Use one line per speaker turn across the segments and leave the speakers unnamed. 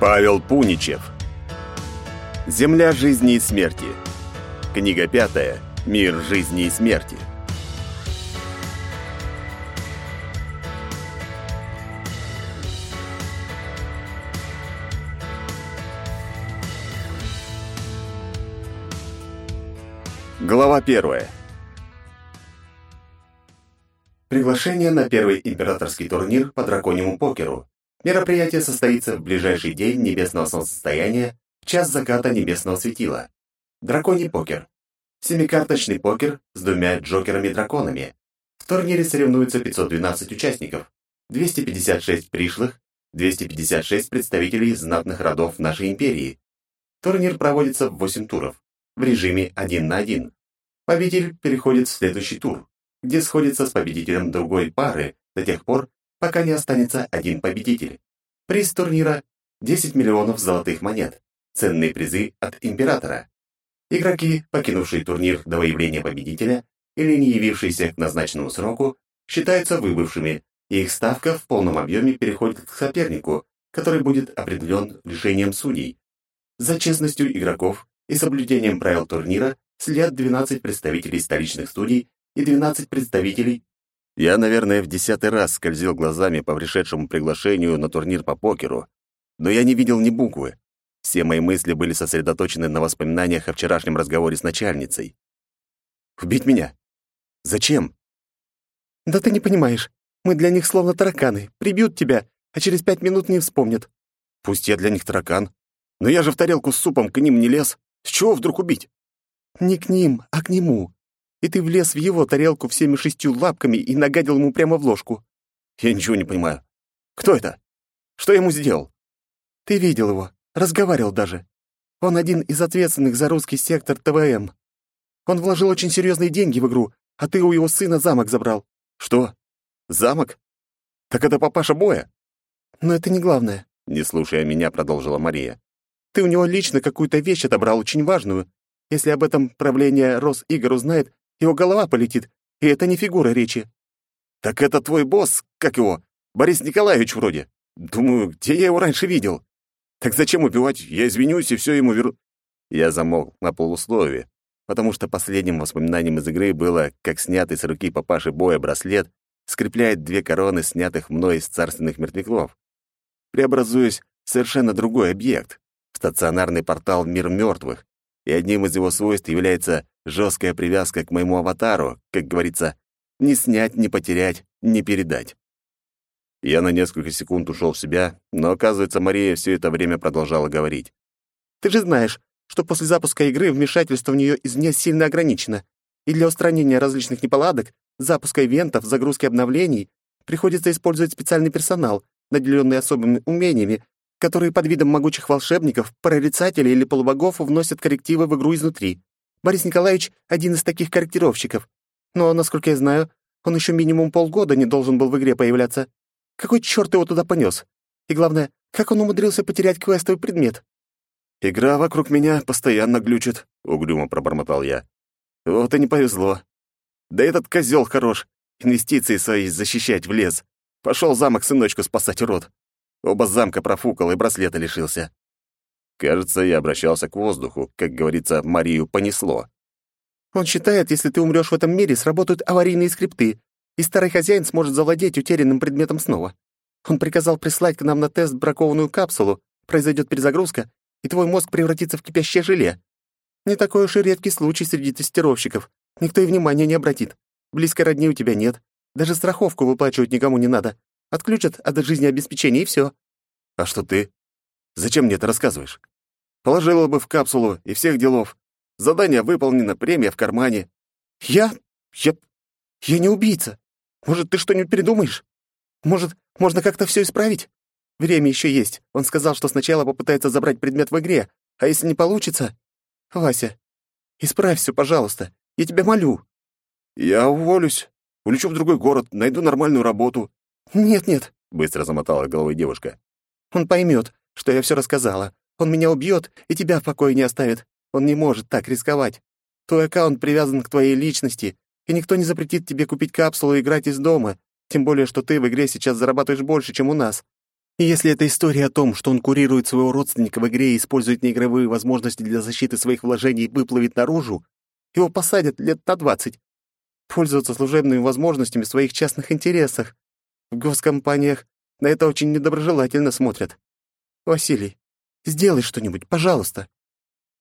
Павел Пуничев. Земля жизни и смерти. Книга пятая. Мир жизни и смерти. Глава первая.
Приглашение на первый императорский турнир по драконьему покеру. Мероприятие состоится в ближайший день небесного солнцестояния в час заката небесного светила. Драконий покер. Семикарточный покер с двумя джокерами-драконами. В турнире соревнуются 512 участников, 256 пришлых, 256 представителей знатных родов нашей империи. Турнир проводится в 8 туров, в режиме 1 на 1. Победитель переходит в следующий тур, где сходится с победителем другой пары до тех пор, пока не останется один победитель. Приз турнира – 10 миллионов золотых монет. Ценные призы от императора. Игроки, покинувшие турнир до выявления победителя или не явившиеся к назначенному сроку, считаются выбывшими, и их ставка в полном объеме переходит к сопернику, который будет определен решением судей. За честностью игроков и соблюдением правил турнира следят 12 представителей столичных студий и 12 представителей
я, наверное, в десятый раз скользил глазами по пришедшему приглашению на турнир по покеру, но я не видел ни буквы. Все мои мысли были сосредоточены на воспоминаниях о вчерашнем разговоре с начальницей. «Убить меня? Зачем?»
«Да ты не понимаешь. Мы для них словно тараканы. Прибьют тебя, а через пять минут не вспомнят».
«Пусть я для них таракан. Но я же в тарелку с супом к ним не лез. С чего вдруг убить?»
«Не к ним, а к нему и ты влез в его тарелку всеми шестью лапками и нагадил ему прямо в ложку.
Я ничего не понимаю. Кто это? Что ему сделал?
Ты видел его, разговаривал даже. Он один из ответственных за русский сектор ТВМ. Он вложил очень серьезные деньги в игру, а ты у его сына замок забрал.
Что? Замок? Так это папаша Боя?
Но это не главное.
Не слушая меня, продолжила Мария.
Ты у него лично какую-то вещь отобрал, очень важную. Если об этом правление Росигр узнает, его голова полетит, и это не фигура речи.
Так это твой босс, как его? Борис Николаевич вроде. Думаю, где я его раньше видел? Так зачем убивать? Я извинюсь и все ему верну. Я замолк на полусловие, потому что последним воспоминанием из игры было, как снятый с руки папаши Боя браслет скрепляет две короны, снятых мной из царственных мертвяков, преобразуясь в совершенно другой объект, стационарный портал мир мертвых, и одним из его свойств является жесткая привязка к моему аватару, как говорится, не снять, не потерять, не передать. Я на несколько секунд ушел в себя, но, оказывается, Мария все это время продолжала говорить.
«Ты же знаешь, что после запуска игры вмешательство в нее извне сильно ограничено, и для устранения различных неполадок, запуска ивентов, загрузки обновлений приходится использовать специальный персонал, наделенный особыми умениями, которые под видом могучих волшебников, прорицателей или полубогов вносят коррективы в игру изнутри. Борис Николаевич — один из таких корректировщиков. Но, насколько я знаю, он еще минимум полгода не должен был в игре появляться. Какой черт его туда понес? И главное, как он умудрился потерять квестовый предмет?
«Игра вокруг меня постоянно глючит», — угрюмо пробормотал я. «Вот и не повезло. Да этот козел хорош. Инвестиции свои защищать в лес. Пошел замок сыночку спасать урод. Оба замка профукал и браслета лишился. Кажется, я обращался к воздуху, как говорится, Марию понесло.
Он считает, если ты умрешь в этом мире, сработают аварийные скрипты, и старый хозяин сможет завладеть утерянным предметом снова. Он приказал прислать к нам на тест бракованную капсулу, произойдет перезагрузка, и твой мозг превратится в кипящее желе. Не такой уж и редкий случай среди тестировщиков. Никто и внимания не обратит. Близкой родни у тебя нет. Даже страховку выплачивать никому не надо. Отключат от жизнеобеспечения, и все.
А что ты? Зачем мне это рассказываешь? Положила бы в капсулу и всех делов. Задание выполнено, премия в кармане.
Я... я... я не убийца. Может, ты что-нибудь придумаешь? Может, можно как-то все исправить? Время еще есть. Он сказал, что сначала попытается забрать предмет в игре, а если не получится... Вася, исправь все, пожалуйста. Я тебя молю.
Я уволюсь. Улечу в другой город, найду нормальную работу.
«Нет-нет», —
быстро замотала головой девушка.
«Он поймет, что я все рассказала. Он меня убьет и тебя в покое не оставит. Он не может так рисковать. Твой аккаунт привязан к твоей личности, и никто не запретит тебе купить капсулу и играть из дома, тем более, что ты в игре сейчас зарабатываешь больше, чем у нас. И если эта история о том, что он курирует своего родственника в игре и использует неигровые возможности для защиты своих вложений, выплывет наружу, его посадят лет на двадцать. Пользоваться служебными возможностями в своих частных интересах. В госкомпаниях на это очень недоброжелательно смотрят. Василий, сделай что-нибудь, пожалуйста.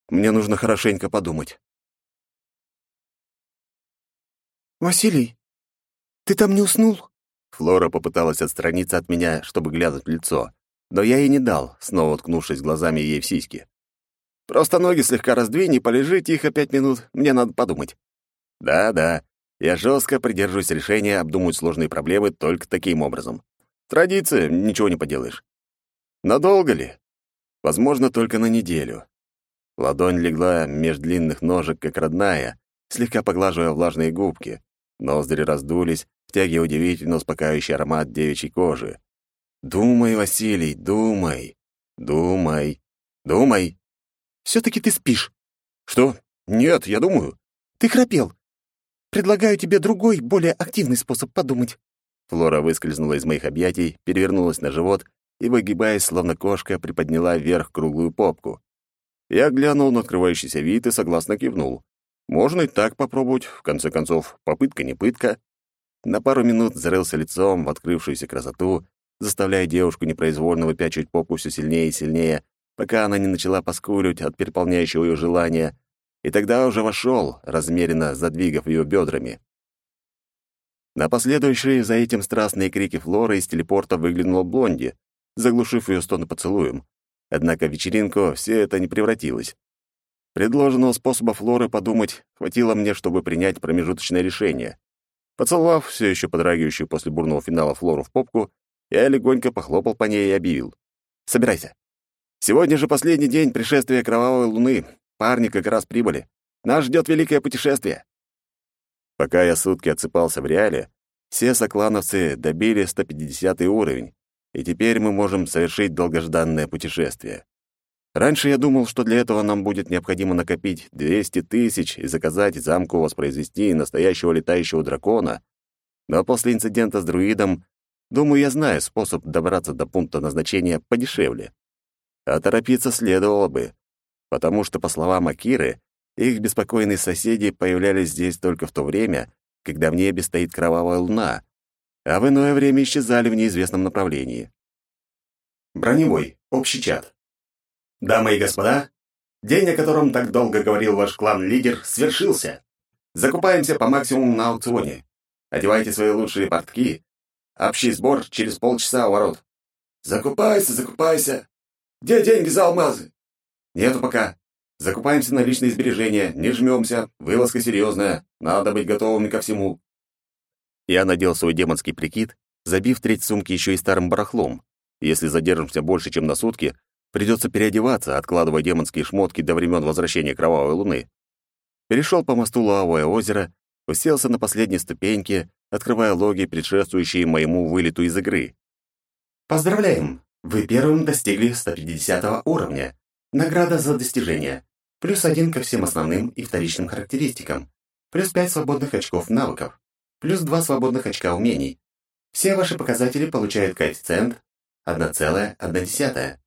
Мне нужно хорошенько подумать.
Василий, ты там не уснул?
Флора попыталась отстраниться от меня, чтобы глянуть в лицо, но я ей не дал, снова уткнувшись глазами ей в сиськи. Просто ноги слегка раздвинь и полежи тихо пять минут, мне надо подумать. Да-да, я жестко придерживаюсь решения обдумывать сложные проблемы только таким образом. Традиция, ничего не поделаешь. Надолго ли? Возможно, только на неделю. Ладонь легла меж длинных ножек, как родная, слегка поглаживая влажные губки. Ноздри раздулись, втягивая удивительно успокаивающий аромат девичьей кожи. «Думай, Василий, думай, думай, думай!»
«Все-таки ты спишь».
«Что? Нет, я думаю».
«Ты храпел. Предлагаю тебе другой, более активный способ подумать».
Флора выскользнула из моих объятий, перевернулась на живот и, выгибаясь, словно кошка, приподняла вверх круглую попку. Я глянул на открывающийся вид и согласно кивнул. Можно и так попробовать, в конце концов, попытка не пытка. На пару минут зарылся лицом в открывшуюся красоту, заставляя девушку непроизвольно выпячивать попу все сильнее и сильнее, пока она не начала поскуливать от переполняющего ее желания, и тогда уже вошел, размеренно задвигав ее бедрами. На последующие за этим страстные крики Флоры из телепорта выглянула Блонди, заглушив ее стоны поцелуем. Однако в вечеринку все это не превратилось. Предложенного способа Флоры подумать хватило мне, чтобы принять промежуточное решение. Поцеловав все еще подрагивающую после бурного финала Флору в попку, я легонько похлопал по ней и объявил. «Собирайся. Сегодня же последний день пришествия Кровавой Луны. Парни как раз прибыли. Нас ждет великое путешествие». Пока я сутки отсыпался в реале, все соклановцы добили 150 уровень, и теперь мы можем совершить долгожданное путешествие. Раньше я думал, что для этого нам будет необходимо накопить 200 тысяч и заказать замку воспроизвести настоящего летающего дракона, но после инцидента с друидом, думаю, я знаю способ добраться до пункта назначения подешевле. А торопиться следовало бы, потому что, по словам Акиры, их беспокойные соседи появлялись здесь только в то время, когда в небе стоит кровавая луна, а в иное время исчезали в неизвестном направлении.
Броневой. Общий чат. Дамы и господа, день, о котором так долго говорил ваш клан-лидер, свершился. Закупаемся по максимуму на аукционе. Одевайте свои лучшие портки. Общий сбор через полчаса у ворот. Закупайся, закупайся. Где деньги за алмазы? Нету пока. Закупаемся на личные сбережения, не жмемся, вылазка серьезная, надо быть готовыми ко всему.
Я надел свой демонский прикид, забив треть сумки еще и старым барахлом. Если задержимся больше, чем на сутки, придется переодеваться, откладывая демонские шмотки до времен возвращения Кровавой Луны. Перешел по мосту Лавовое озеро, уселся на последней ступеньке, открывая логи, предшествующие моему вылету из игры.
Поздравляем! Вы первым достигли 150 уровня. Награда за достижение. Плюс один ко всем основным и вторичным характеристикам. Плюс пять свободных очков навыков. Плюс два свободных очка умений. Все ваши показатели получают коэффициент 1,1.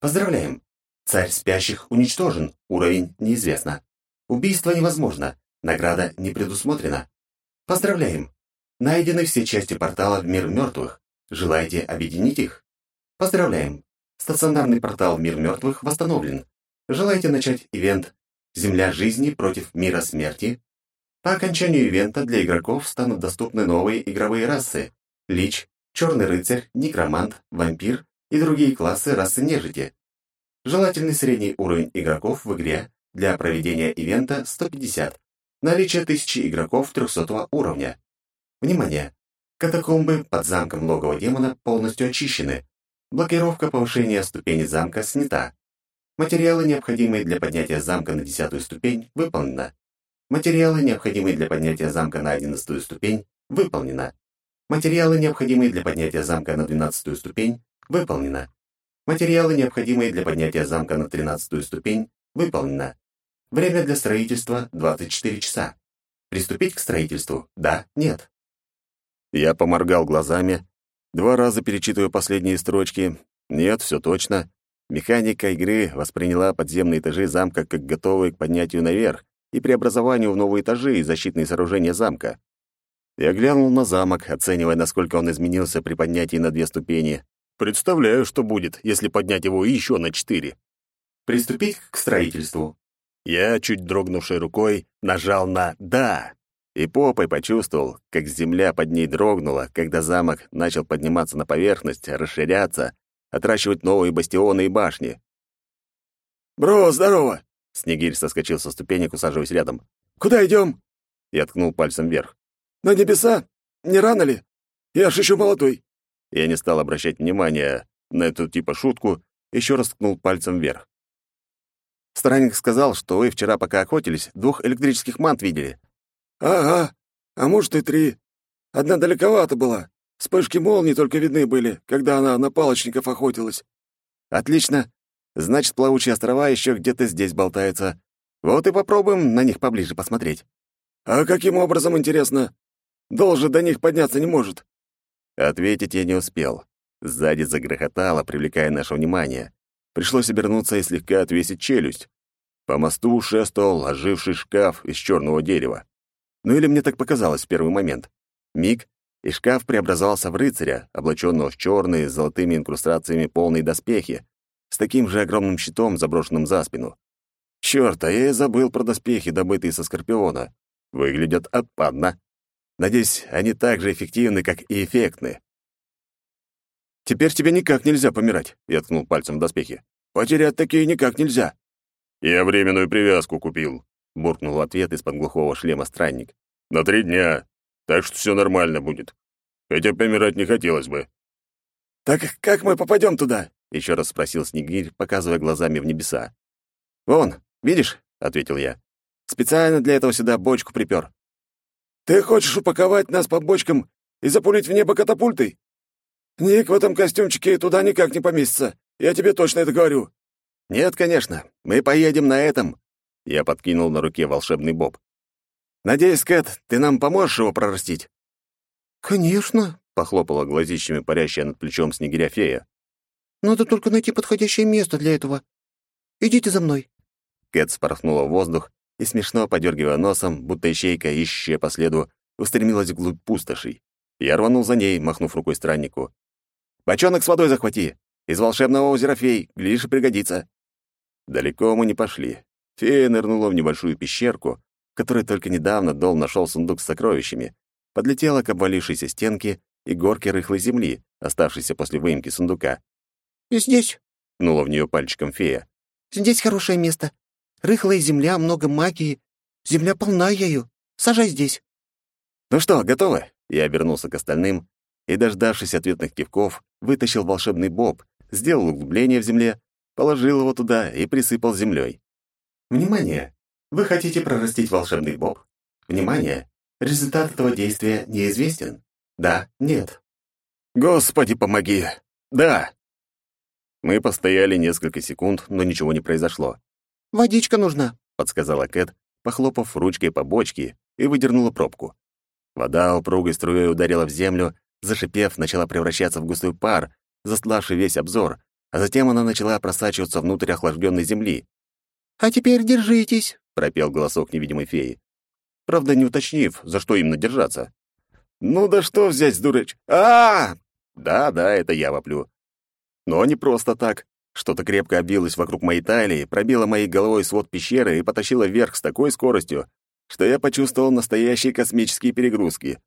Поздравляем! Царь спящих уничтожен, уровень неизвестно. Убийство невозможно, награда не предусмотрена. Поздравляем! Найдены все части портала в мир мертвых. Желаете объединить их? Поздравляем! Стационарный портал в мир мертвых восстановлен. Желаете начать ивент «Земля жизни против мира смерти»? По окончанию ивента для игроков станут доступны новые игровые расы – Лич, Черный рыцарь, Некромант, Вампир и другие классы расы нежити. Желательный средний уровень игроков в игре для проведения ивента 150. Наличие 1000 игроков 300 уровня. Внимание! Катакомбы под замком логова демона полностью очищены. Блокировка повышения ступени замка снята. Материалы, необходимые для поднятия замка на десятую ступень, выполнено. Материалы, необходимые для поднятия замка на одиннадцатую ступень, выполнено. Материалы, необходимые для поднятия замка на двенадцатую ступень, выполнено. Материалы, необходимые для поднятия замка на тринадцатую ступень, выполнено. Время для строительства 24 часа. Приступить к строительству? Да, нет.
Я поморгал глазами, два раза перечитывая последние строчки, Нет, все точно. Механика игры восприняла подземные этажи замка как готовые к поднятию наверх и преобразованию в новые этажи и защитные сооружения замка. Я глянул на замок, оценивая, насколько он изменился при поднятии на две ступени. Представляю, что будет, если поднять его еще на четыре.
Приступить к строительству.
Я, чуть дрогнувшей рукой, нажал на «да» и попой почувствовал, как земля под ней дрогнула, когда замок начал подниматься на поверхность, расширяться, отращивать новые бастионы и башни.
«Бро, здорово!»
Снегирь соскочил со ступенек, усаживаясь рядом.
«Куда идем?»
Я ткнул пальцем вверх.
«На небеса? Не рано ли? Я ж еще молодой».
Я не стал обращать внимания на эту типа шутку, еще раз ткнул пальцем вверх. Странник сказал, что вы вчера, пока охотились, двух электрических мант видели.
«Ага, а может и три. Одна далековато была. Вспышки молний только видны были, когда она на палочников охотилась».
«Отлично. Значит, плавучие острова еще где-то здесь болтаются. Вот и попробуем на них поближе посмотреть».
«А каким образом, интересно? Должен до них подняться не может».
Ответить я не успел. Сзади загрохотало, привлекая наше внимание. Пришлось обернуться и слегка отвесить челюсть. По мосту шествовал оживший шкаф из черного дерева. Ну или мне так показалось в первый момент. Миг, и шкаф преобразовался в рыцаря, облаченного в черные с золотыми инкрустациями полные доспехи, с таким же огромным щитом, заброшенным за спину. Чёрт, а я и забыл про доспехи, добытые со Скорпиона. Выглядят отпадно. Надеюсь, они так же эффективны, как и эффектны. «Теперь тебе никак нельзя помирать», — я ткнул пальцем в доспехи.
«Потерять такие никак нельзя».
«Я временную привязку купил», — буркнул в ответ из-под глухого шлема странник. «На три дня, так что все нормально будет. Хотя помирать не хотелось бы».
«Так как мы попадем туда?»
— еще раз спросил Снегирь, показывая глазами в небеса. «Вон, видишь?» — ответил я. «Специально для этого сюда бочку припер».
«Ты хочешь упаковать нас по бочкам и запулить в небо катапультой? Ник в этом костюмчике туда никак не поместится. Я тебе точно это говорю».
«Нет, конечно. Мы поедем на этом». Я подкинул на руке волшебный боб. «Надеюсь, Кэт, ты нам поможешь его прорастить?»
«Конечно», —
похлопала глазищами парящая над плечом снегиря фея.
«Надо только найти подходящее место для этого. Идите за мной».
Кэт спорхнула в воздух и, смешно подергивая носом, будто ищейка, ищущая по следу, устремилась вглубь пустошей. Я рванул за ней, махнув рукой страннику. «Бочонок с водой захвати! Из волшебного озера фей, глядишь, пригодится!» Далеко мы не пошли. Фея нырнула в небольшую пещерку, в которой только недавно Дол нашел сундук с сокровищами, подлетела к обвалившейся стенке и горке рыхлой земли, оставшейся после выемки сундука.
«Здесь», —
ткнула в нее пальчиком фея.
«Здесь хорошее место. Рыхлая земля, много магии. Земля полна ею. Сажай здесь».
«Ну что, готовы?» Я обернулся к остальным и, дождавшись ответных кивков, вытащил волшебный боб, сделал углубление в земле, положил его туда и присыпал землей.
Внимание! Вы хотите прорастить волшебный боб? Внимание! Результат этого действия неизвестен. Да, нет.
Господи, помоги! Да! Мы постояли несколько секунд, но ничего не произошло.
«Водичка нужна», —
подсказала Кэт, похлопав ручкой по бочке и выдернула пробку. Вода упругой струей ударила в землю, зашипев, начала превращаться в густой пар, застлавший весь обзор, а затем она начала просачиваться внутрь охлажденной земли.
«А теперь держитесь», —
пропел голосок невидимой феи. Правда, не уточнив, за что именно держаться. «Ну да что взять дурач? а, Да, да, это я воплю. Но не просто так. Что-то крепко обвилось вокруг моей талии, пробило моей головой свод пещеры и потащило вверх с такой скоростью, что я почувствовал настоящие космические перегрузки.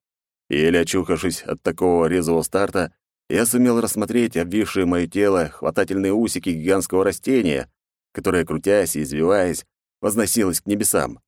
Еле очухавшись от такого резвого старта, я сумел рассмотреть обвившие мое тело хватательные усики гигантского растения, которое, крутясь и извиваясь, возносилось к небесам.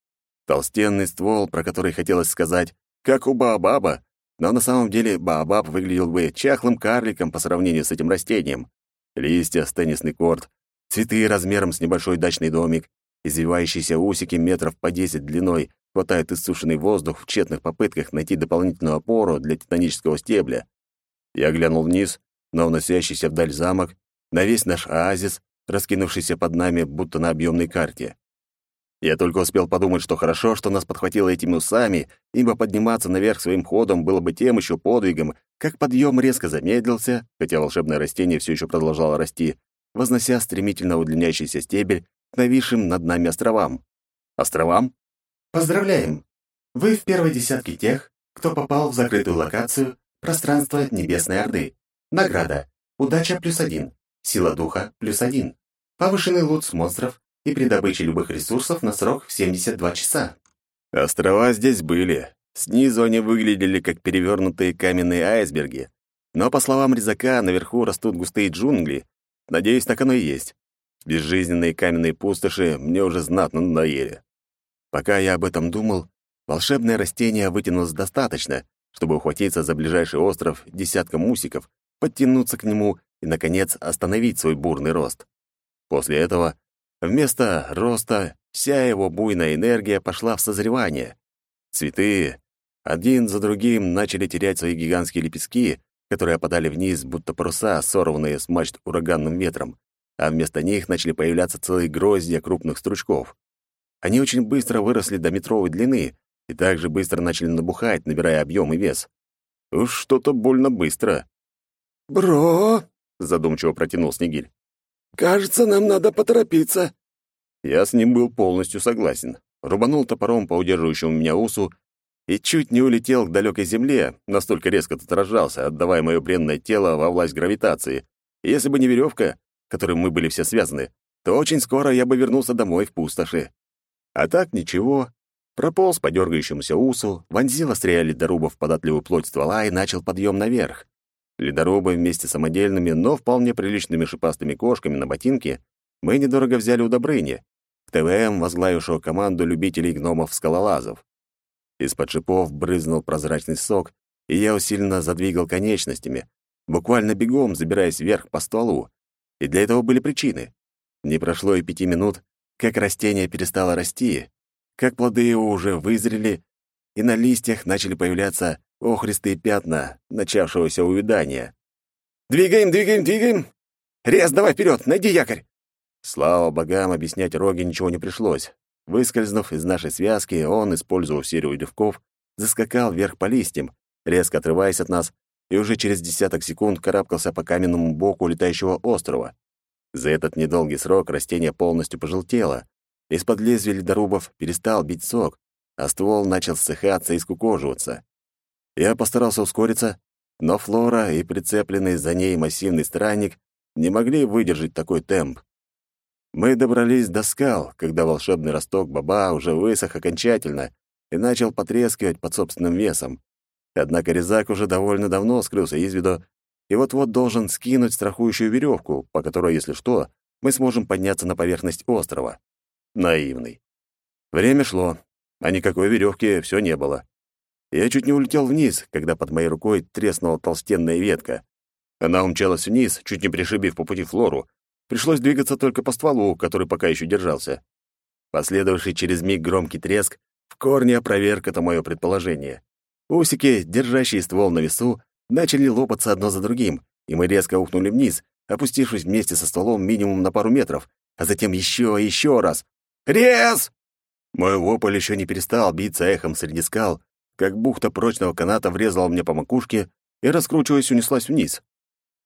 Толстенный ствол, про который хотелось сказать, как у Баобаба, но на самом деле Баобаб выглядел бы чахлым карликом по сравнению с этим растением. Листья с теннисный корт, цветы размером с небольшой дачный домик, извивающиеся усики метров по десять длиной, хватает иссушенный воздух в тщетных попытках найти дополнительную опору для титанического стебля. Я глянул вниз на уносящийся вдаль замок, на весь наш оазис, раскинувшийся под нами, будто на объемной карте. Я только успел подумать, что хорошо, что нас подхватило этими усами, ибо подниматься наверх своим ходом было бы тем еще подвигом, как подъем резко замедлился, хотя волшебное растение все еще продолжало расти, вознося стремительно удлиняющийся стебель к нависшим над нами островам. Островам?
Поздравляем! Вы в первой десятке тех, кто попал в закрытую локацию «Пространство Небесной Орды». Награда. Удача плюс один. Сила духа плюс один. Повышенный лут с монстров и при добыче любых ресурсов на срок в 72 часа.
Острова здесь были. Снизу они выглядели как перевернутые каменные айсберги. Но, по словам резака, наверху растут густые джунгли. Надеюсь, так оно и есть. Безжизненные каменные пустоши мне уже знатно надоели. Пока я об этом думал, волшебное растение вытянулось достаточно, чтобы ухватиться за ближайший остров десятком мусиков, подтянуться к нему и, наконец, остановить свой бурный рост. После этого Вместо роста вся его буйная энергия пошла в созревание. Цветы один за другим начали терять свои гигантские лепестки, которые опадали вниз, будто паруса, сорванные с мачт ураганным ветром, а вместо них начали появляться целые гроздья крупных стручков. Они очень быстро выросли до метровой длины и также быстро начали набухать, набирая объем и вес. Уж что-то больно быстро.
«Бро!»
— задумчиво протянул Снегирь.
«Кажется, нам надо поторопиться».
Я с ним был полностью согласен. Рубанул топором по удерживающему меня усу и чуть не улетел к далекой земле, настолько резко тут рожался, отдавая мое бренное тело во власть гравитации. Если бы не веревка, которой мы были все связаны, то очень скоро я бы вернулся домой в пустоши. А так ничего. Прополз по дергающемуся усу, вонзил острия ледоруба в податливую плоть ствола и начал подъем наверх. Ледорубы вместе с самодельными, но вполне приличными шипастыми кошками на ботинке мы недорого взяли у Добрыни, ТВМ, возглавившего команду любителей гномов-скалолазов. Из-под шипов брызнул прозрачный сок, и я усиленно задвигал конечностями, буквально бегом забираясь вверх по стволу. И для этого были причины. Не прошло и пяти минут, как растение перестало расти, как плоды его уже вызрели, и на листьях начали появляться охристые пятна начавшегося увядания.
«Двигаем, двигаем, двигаем! Рез, давай вперед, найди якорь!»
Слава богам, объяснять Роге ничего не пришлось. Выскользнув из нашей связки, он, использовав серию рывков, заскакал вверх по листьям, резко отрываясь от нас, и уже через десяток секунд карабкался по каменному боку летающего острова. За этот недолгий срок растение полностью пожелтело. Из-под лезвия ледорубов перестал бить сок, а ствол начал ссыхаться и скукоживаться. Я постарался ускориться, но Флора и прицепленный за ней массивный странник не могли выдержать такой темп. Мы добрались до скал, когда волшебный росток баба уже высох окончательно и начал потрескивать под собственным весом. Однако резак уже довольно давно скрылся из виду и вот-вот должен скинуть страхующую веревку, по которой, если что, мы сможем подняться на поверхность острова. Наивный. Время шло, а никакой веревки все не было. Я чуть не улетел вниз, когда под моей рукой треснула толстенная ветка. Она умчалась вниз, чуть не пришибив по пути Флору. Пришлось двигаться только по стволу, который пока еще держался. Последовавший через миг громкий треск в корне опроверг это мое предположение. Усики, держащие ствол на весу, начали лопаться одно за другим, и мы резко ухнули вниз, опустившись вместе со стволом минимум на пару метров, а затем еще и еще раз. «Рез!» Мой вопль еще не перестал биться эхом среди скал, как бухта прочного каната врезала мне по макушке и, раскручиваясь, унеслась вниз.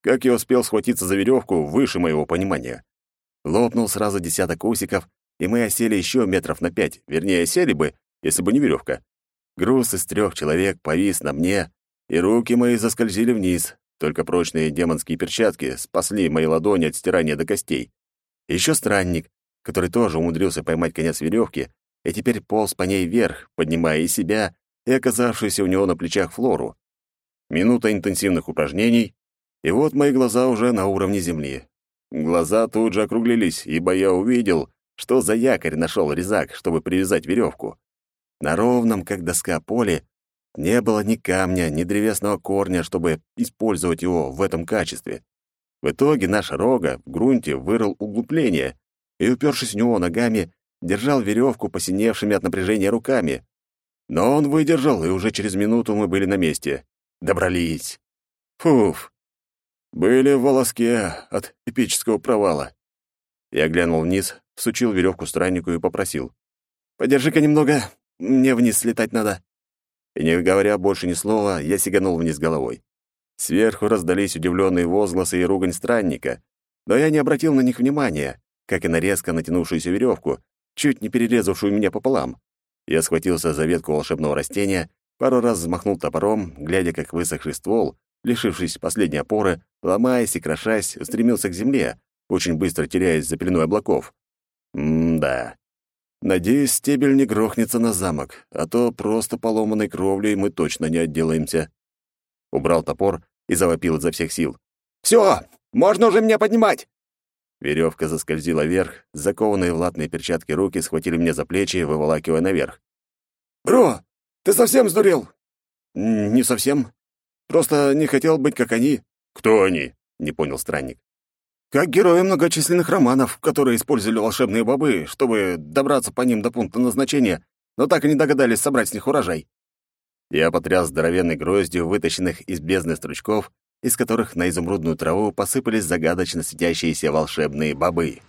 Как я успел схватиться за веревку, выше моего понимания. Лопнул сразу десяток усиков, и мы осели еще метров на пять, вернее, осели бы, если бы не веревка. Груз из трех человек повис на мне, и руки мои заскользили вниз, только прочные демонские перчатки спасли мои ладони от стирания до костей. Еще странник, который тоже умудрился поймать конец веревки, и теперь полз по ней вверх, поднимая и себя, и оказавшуюся у него на плечах Флору. Минута интенсивных упражнений, и вот мои глаза уже на уровне земли. Глаза тут же округлились, ибо я увидел, что за якорь нашел резак, чтобы привязать веревку. На ровном, как доска, поле не было ни камня, ни древесного корня, чтобы использовать его в этом качестве. В итоге наш рога в грунте вырыл углубление и, упершись в него ногами, держал веревку посиневшими от напряжения руками. Но он выдержал, и уже через минуту мы были на месте. Добрались. Фуф. Были в волоске от эпического провала. Я глянул вниз, всучил веревку страннику и попросил. Подержи-ка немного, мне вниз слетать надо». И не говоря больше ни слова, я сиганул вниз головой. Сверху раздались удивленные возгласы и ругань странника, но я не обратил на них внимания, как и на резко натянувшуюся веревку, чуть не перерезавшую меня пополам. Я схватился за ветку волшебного растения, пару раз взмахнул топором, глядя, как высохший ствол, лишившись последней опоры, ломаясь и крошась, устремился к земле, очень быстро теряясь за пеленой облаков. М-да. Надеюсь, стебель не грохнется на замок, а то просто поломанной кровлей мы точно не отделаемся. Убрал топор и завопил изо всех сил. «Все! Можно уже меня поднимать!» Веревка заскользила вверх, закованные в латные перчатки руки схватили меня за плечи, выволакивая наверх.
«Бро, ты совсем сдурел?»
«Не совсем. Просто не хотел быть как они».
«Кто они?»
— не понял странник.
«Как герои многочисленных романов, которые использовали волшебные бобы, чтобы добраться по ним до пункта назначения, но так и не догадались собрать с них урожай».
Я потряс здоровенной гроздью, вытащенных из бездны стручков, из которых на изумрудную траву посыпались загадочно светящиеся волшебные бобы.